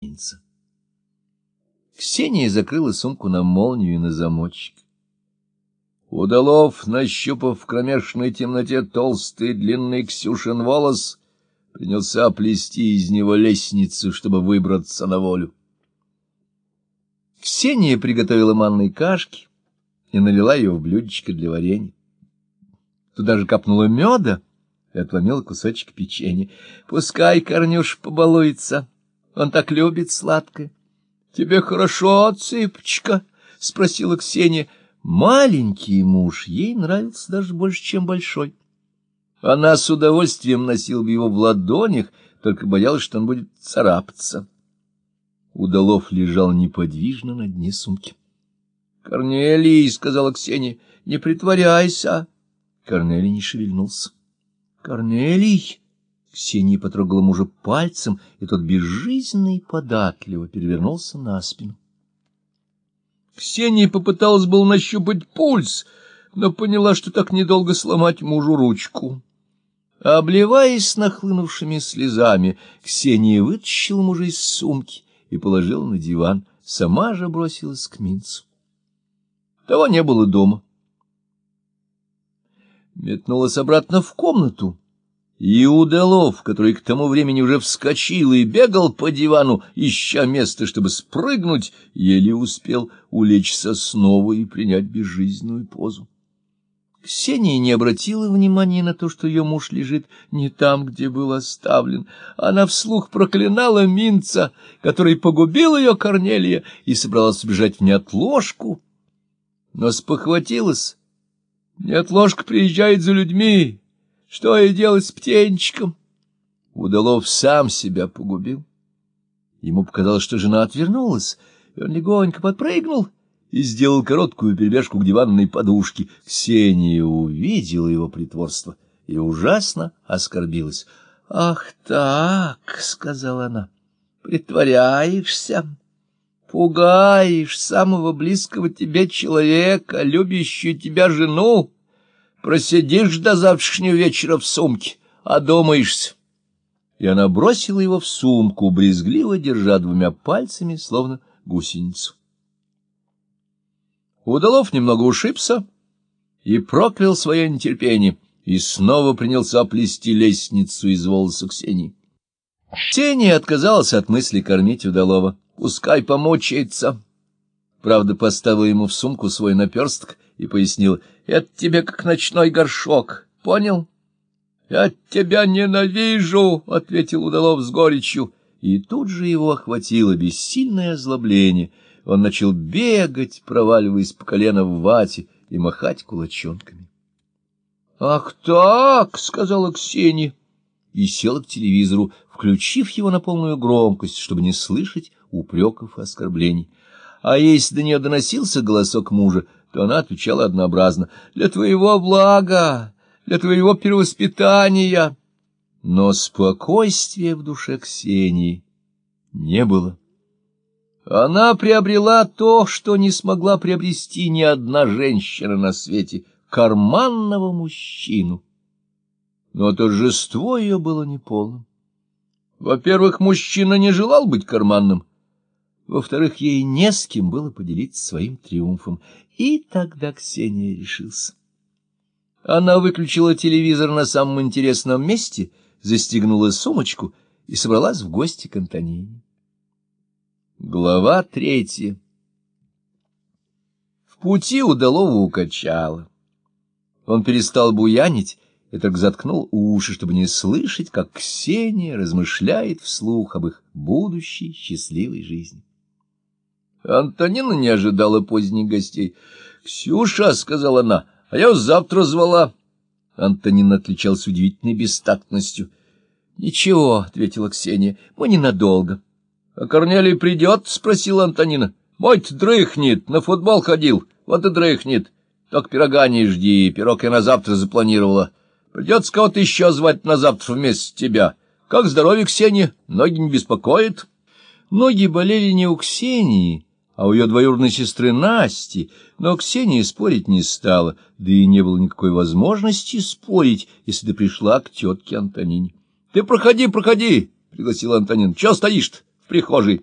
гостиница. Ксения закрыла сумку на молнию и на замочек. Удалов, нащупав в кромешной темноте толстый длинный Ксюшин волос, принялся плести из него лестницу, чтобы выбраться на волю. Ксения приготовила манной кашки и налила ее в блюдечко для варенья. Туда же капнула меда и отломила кусочек печенья. Пускай Корнюш побалуется, он так любит сладкое. — Тебе хорошо, цыпочка? — спросила Ксения. Маленький муж ей нравился даже больше, чем большой. Она с удовольствием носила бы его в ладонях, только боялась, что он будет царапаться. Удалов лежал неподвижно на дне сумки. — Корнелий, — сказала Ксения, — не притворяйся. Корнелий не шевельнулся. — Корнелий! Ксения потрогала мужа пальцем, и тот безжизненно и податливо перевернулся на спину. Ксения попыталась был нащупать пульс, но поняла, что так недолго сломать мужу ручку. Обливаясь нахлынувшими слезами, Ксения вытащила мужа из сумки и положила на диван, сама же бросилась к Минцу. Того не было дома. Метнулась обратно в комнату и Удалов, который к тому времени уже вскочил и бегал по дивану, ища место, чтобы спрыгнуть, еле успел улечься снова и принять безжизненную позу. Ксения не обратила внимания на то, что ее муж лежит не там, где был оставлен. Она вслух проклинала Минца, который погубил ее Корнелия, и собралась бежать в неотложку. Но спохватилась. Неотложка приезжает за людьми, что и делать с птенчиком? Удалов сам себя погубил. Ему показалось, что жена отвернулась, и он легонько подпрыгнул и сделал короткую перебежку к диванной подушке. Ксения увидела его притворство и ужасно оскорбилась. — Ах так, — сказала она, — притворяешься, пугаешь самого близкого тебе человека, любящую тебя жену. Просидишь до завтрашнего вечера в сумке, а думаешься. И она бросила его в сумку, брезгливо держа двумя пальцами, словно гусеницу. Удалов немного ушибся и проклял свое нетерпение, и снова принялся плести лестницу из волоса Ксении. Ксения отказалась от мысли кормить Удалова. Пускай помучается. Правда, поставила ему в сумку свой наперсток и пояснил, — это тебе как ночной горшок, понял? — Я тебя ненавижу, — ответил Удалов с горечью, и тут же его охватило бессильное озлобление. Он начал бегать, проваливаясь по колено в вате, и махать кулачонками. — Ах так, — сказала Ксения, и села к телевизору, включив его на полную громкость, чтобы не слышать упреков и оскорблений. А если до нее доносился голосок мужа, то она отвечала однообразно «Для твоего блага, для твоего перевоспитания». Но спокойствия в душе Ксении не было. Она приобрела то, что не смогла приобрести ни одна женщина на свете — карманного мужчину. Но торжество ее было неполным. Во-первых, мужчина не желал быть карманным, во-вторых, ей не с кем было поделиться своим триумфом. И тогда Ксения решился. Она выключила телевизор на самом интересном месте, застегнула сумочку и собралась в гости к Антонине. Глава третья В пути удалого укачало. Он перестал буянить и так заткнул уши, чтобы не слышать, как Ксения размышляет вслух об их будущей счастливой жизни. Антонина не ожидала поздних гостей. — Ксюша, — сказала она, — а я завтра звала. Антонина отличался удивительной бестактностью. — Ничего, — ответила Ксения, — мы ненадолго. — А Корнелий придет? — спросила Антонина. — Мой-то дрыхнет, на футбол ходил, вот и дрыхнет. Только пирога не жди, пирог я на завтра запланировала. Придется кого-то еще звать на завтра вместо тебя. Как здоровье, Ксения? Ноги не беспокоит? Ноги болели не у Ксении, а у ее двоюродной сестры Насти, но Ксения спорить не стала, да и не было никакой возможности спорить, если ты пришла к тетке Антонине. — Ты проходи, проходи, — пригласил Антонин. — Чего стоишь в прихожей?